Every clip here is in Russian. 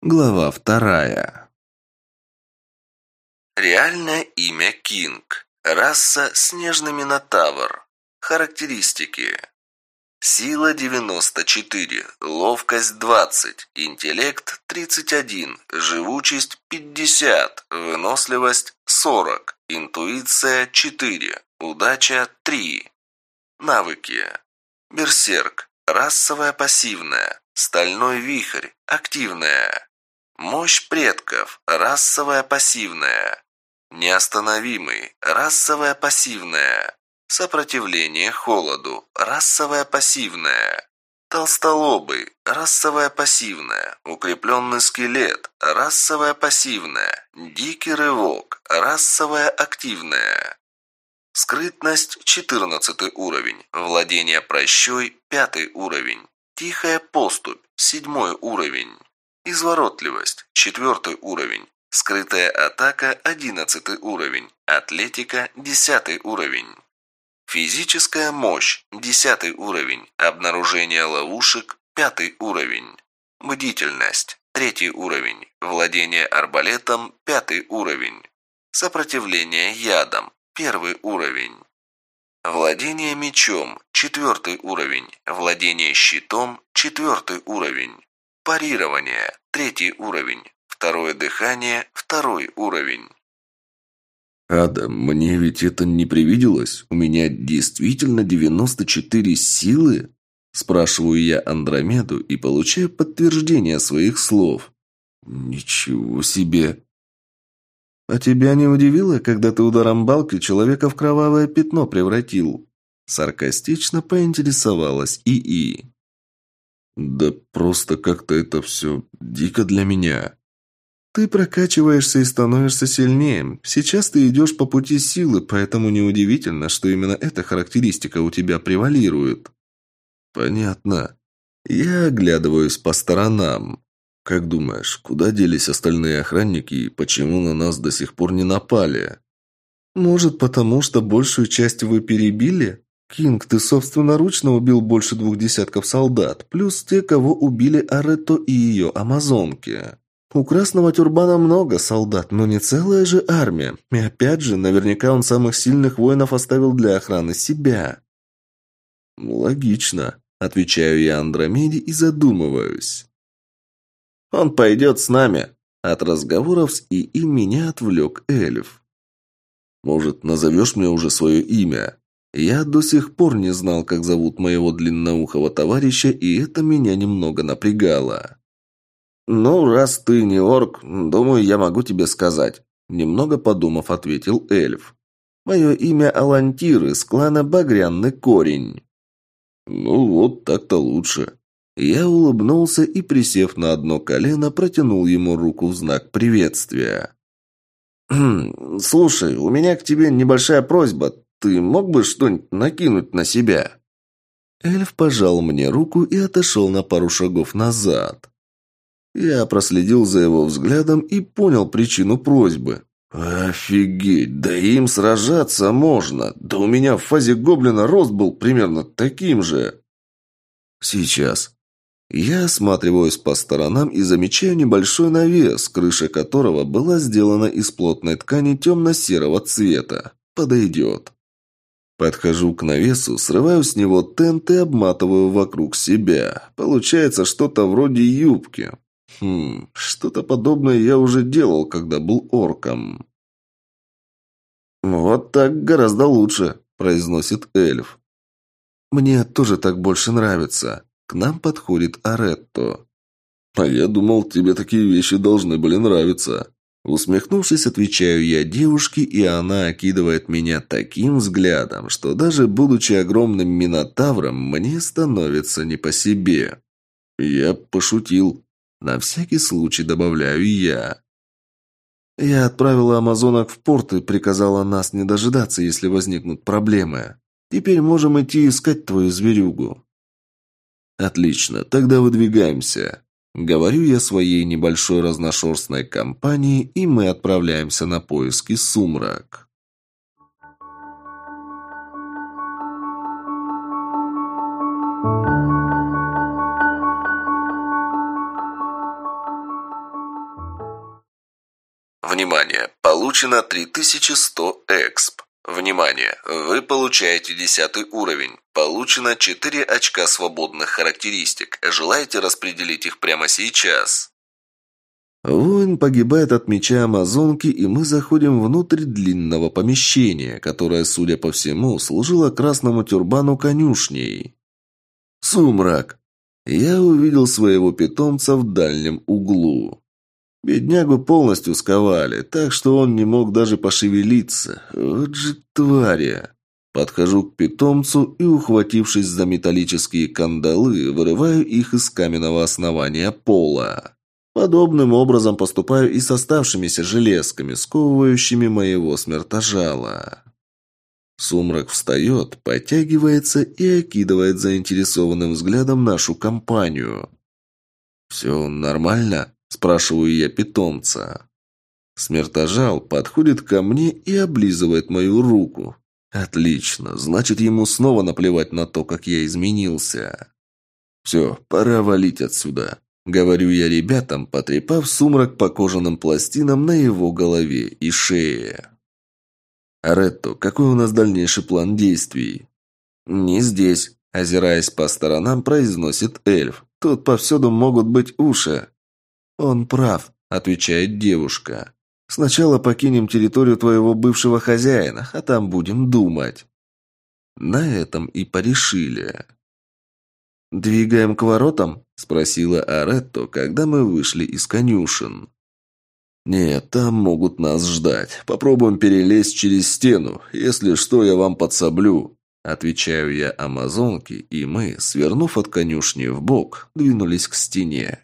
Глава вторая. Реальное имя Кинг. Раса Снежный Минотавр. Характеристики. Сила 94, ловкость 20, интеллект 31, живучесть 50, выносливость 40, интуиция 4, удача 3. Навыки. Берсерк. Расовая пассивная. Стальной вихрь. Активная. Мощь предков. Расовая пассивная. Неостановимый. Расовая пассивная. Сопротивление холоду. Расовая пассивная. Толстолобый. Расовая пассивная. Укрепленный скелет. Расовая пассивная. Дикий рывок. Расовая активная. Скрытность – 14 уровень. Владение прощой – 5 уровень. Тихая поступь – 7 уровень. Изворотливость – 4 уровень. Скрытая атака – 11 уровень. Атлетика – 10 уровень. Физическая мощь – 10 уровень. Обнаружение ловушек – 5 уровень. Бдительность – 3 уровень. Владение арбалетом – 5 уровень. Сопротивление ядом Первый уровень. Владение мечом – четвертый уровень. Владение щитом – четвертый уровень. Парирование – третий уровень. Второе дыхание – второй уровень. «Адам, мне ведь это не привиделось? У меня действительно 94 силы?» Спрашиваю я Андромеду и получаю подтверждение своих слов. «Ничего себе!» «А тебя не удивило, когда ты ударом балки человека в кровавое пятно превратил?» Саркастично поинтересовалась ИИ. «Да просто как-то это все дико для меня». «Ты прокачиваешься и становишься сильнее. Сейчас ты идешь по пути силы, поэтому неудивительно, что именно эта характеристика у тебя превалирует». «Понятно. Я оглядываюсь по сторонам. «Как думаешь, куда делись остальные охранники и почему на нас до сих пор не напали?» «Может, потому что большую часть вы перебили? Кинг, ты собственноручно убил больше двух десятков солдат, плюс те, кого убили Аретто и ее амазонки. У Красного Тюрбана много солдат, но не целая же армия. И опять же, наверняка он самых сильных воинов оставил для охраны себя». «Логично», — отвечаю я Андромеде и задумываюсь. Он пойдет с нами. От разговоров с ИИ меня отвлек эльф. Может, назовешь мне уже свое имя? Я до сих пор не знал, как зовут моего длинноухого товарища, и это меня немного напрягало. «Ну, раз ты не орк, думаю, я могу тебе сказать», – немного подумав, ответил эльф. «Мое имя Алантир из клана Багряный Корень». «Ну, вот так-то лучше», я улыбнулся и, присев на одно колено, протянул ему руку в знак приветствия. «Хм, «Слушай, у меня к тебе небольшая просьба. Ты мог бы что-нибудь накинуть на себя?» Эльф пожал мне руку и отошел на пару шагов назад. Я проследил за его взглядом и понял причину просьбы. «Офигеть, да им сражаться можно! Да у меня в фазе гоблина рост был примерно таким же!» «Сейчас», я осматриваюсь по сторонам и замечаю небольшой навес, крыша которого была сделана из плотной ткани темно-серого цвета. Подойдет. Подхожу к навесу, срываю с него тент и обматываю вокруг себя. Получается что-то вроде юбки. Хм, что-то подобное я уже делал, когда был орком. «Вот так гораздо лучше», – произносит эльф. «Мне тоже так больше нравится», к нам подходит Аретто. «А я думал, тебе такие вещи должны были нравиться». Усмехнувшись, отвечаю я девушке, и она окидывает меня таким взглядом, что даже будучи огромным минотавром, мне становится не по себе. Я пошутил. На всякий случай добавляю я. Я отправила амазонок в порт и приказала нас не дожидаться, если возникнут проблемы. Теперь можем идти искать твою зверюгу. «Отлично, тогда выдвигаемся». Говорю я своей небольшой разношерстной компании, и мы отправляемся на поиски сумрак. Внимание! Получено 3100 эксп. Внимание! Вы получаете 10 уровень. Получено 4 очка свободных характеристик. Желаете распределить их прямо сейчас? Воин погибает от меча Амазонки, и мы заходим внутрь длинного помещения, которое, судя по всему, служило красному тюрбану конюшней. Сумрак! Я увидел своего питомца в дальнем углу. Беднягу полностью сковали, так что он не мог даже пошевелиться. Вот же тваря! Подхожу к питомцу и, ухватившись за металлические кандалы, вырываю их из каменного основания пола. Подобным образом поступаю и с оставшимися железками, сковывающими моего смертожала. Сумрак встает, подтягивается и окидывает заинтересованным взглядом нашу компанию. «Все нормально?» – спрашиваю я питомца. Смертожал подходит ко мне и облизывает мою руку. Отлично, значит ему снова наплевать на то, как я изменился. Все, пора валить отсюда. Говорю я ребятам, потрепав сумрак по кожаным пластинам на его голове и шее. «Ретто, какой у нас дальнейший план действий?» «Не здесь», – озираясь по сторонам, произносит эльф. «Тут повсюду могут быть уши». «Он прав», – отвечает девушка. «Сначала покинем территорию твоего бывшего хозяина, а там будем думать». На этом и порешили. «Двигаем к воротам?» – спросила Аретто, когда мы вышли из конюшен. «Нет, там могут нас ждать. Попробуем перелезть через стену. Если что, я вам подсоблю». Отвечаю я амазонке, и мы, свернув от конюшни в бок, двинулись к стене.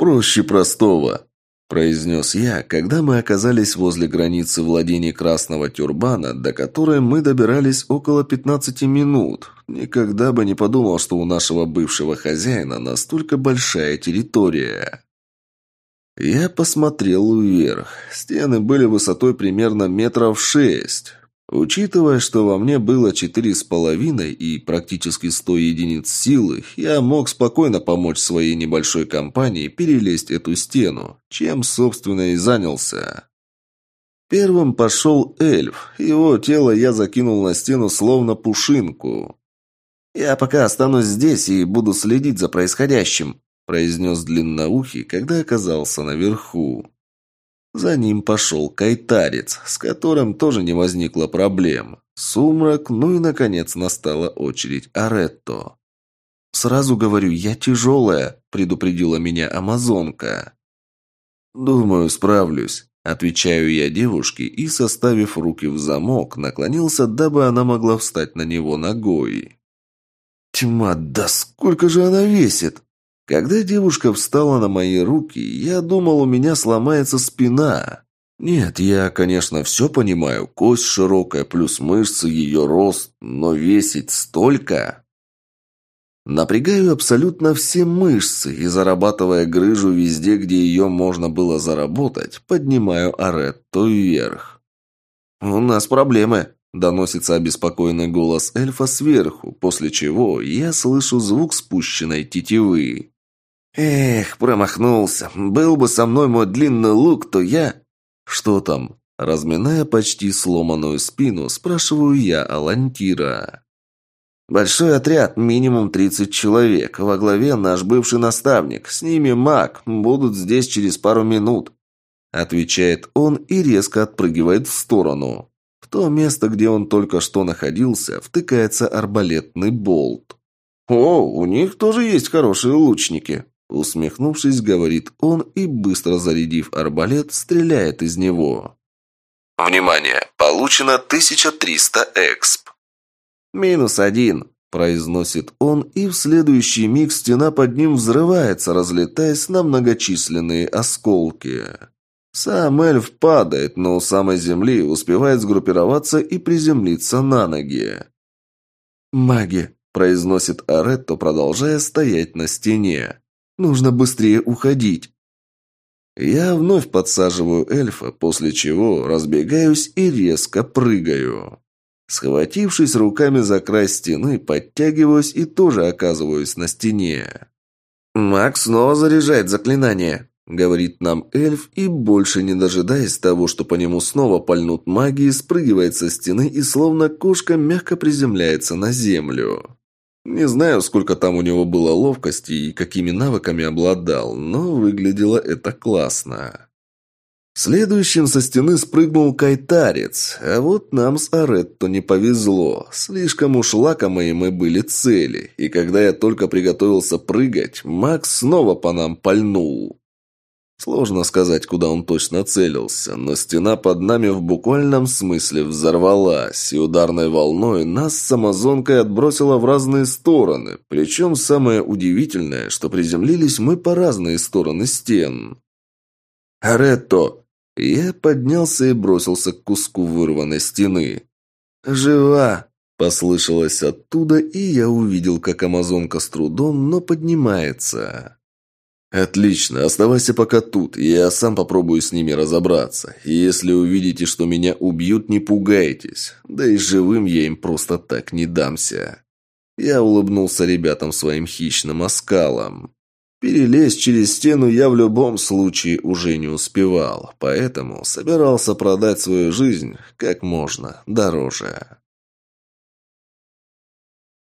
«Проще простого», – произнес я, когда мы оказались возле границы владений Красного Тюрбана, до которой мы добирались около 15 минут. Никогда бы не подумал, что у нашего бывшего хозяина настолько большая территория. Я посмотрел вверх. Стены были высотой примерно метров шесть. Учитывая, что во мне было четыре с половиной и практически сто единиц силы, я мог спокойно помочь своей небольшой компании перелезть эту стену, чем, собственно, и занялся. Первым пошел эльф. Его тело я закинул на стену словно пушинку. «Я пока останусь здесь и буду следить за происходящим», произнес длинноухий, когда оказался наверху. За ним пошел кайтарец, с которым тоже не возникло проблем. Сумрак, ну и, наконец, настала очередь Аретто. «Сразу говорю, я тяжелая», – предупредила меня амазонка. «Думаю, справлюсь», – отвечаю я девушке и, составив руки в замок, наклонился, дабы она могла встать на него ногой. «Тьма, да сколько же она весит!» Когда девушка встала на мои руки, я думал, у меня сломается спина. Нет, я, конечно, все понимаю, кость широкая плюс мышцы, ее рост, но весить столько... Напрягаю абсолютно все мышцы и, зарабатывая грыжу везде, где ее можно было заработать, поднимаю Аретто вверх. «У нас проблемы», – доносится обеспокоенный голос эльфа сверху, после чего я слышу звук спущенной тетивы. Эх, промахнулся. Был бы со мной мой длинный лук, то я... Что там? Разминая почти сломанную спину, спрашиваю я Алантира. Большой отряд, минимум 30 человек. Во главе наш бывший наставник. С ними маг. Будут здесь через пару минут. Отвечает он и резко отпрыгивает в сторону. В то место, где он только что находился, втыкается арбалетный болт. «О, у них тоже есть хорошие лучники», Усмехнувшись, говорит он и, быстро зарядив арбалет, стреляет из него. «Внимание! Получено 1300 эксп!» «Минус один», – произносит он, и в следующий миг стена под ним взрывается, разлетаясь на многочисленные осколки. Сам эльф падает, но у самой земли успевает сгруппироваться и приземлиться на ноги. «Маги», – произносит Аретто, продолжая стоять на стене. Нужно быстрее уходить. Я вновь подсаживаю эльфа, после чего разбегаюсь и резко прыгаю. Схватившись руками за край стены, подтягиваюсь и тоже оказываюсь на стене. «Макс снова заряжает заклинание», — говорит нам эльф, и больше не дожидаясь того, что по нему снова пальнут магии, спрыгивает со стены и словно кошка мягко приземляется на землю. Не знаю, сколько там у него было ловкости и какими навыками обладал, но выглядело это классно. Следующим со стены спрыгнул кайтарец, а вот нам с Аретто не повезло. Слишком уж лакомые мы были цели, и когда я только приготовился прыгать, Макс снова по нам пальнул. Сложно сказать, куда он точно целился, но стена под нами в буквальном смысле взорвалась, и ударной волной нас с амазонкой отбросило в разные стороны. Причем самое удивительное, что приземлились мы по разные стороны стен. «Аретто!» Я поднялся и бросился к куску вырванной стены. «Жива!» – послышалось оттуда, и я увидел, как амазонка с трудом, но поднимается. «Отлично, оставайся пока тут, я сам попробую с ними разобраться. И если увидите, что меня убьют, не пугайтесь. Да и живым я им просто так не дамся». Я улыбнулся ребятам своим хищным оскалом. Перелезть через стену я в любом случае уже не успевал, поэтому собирался продать свою жизнь как можно дороже.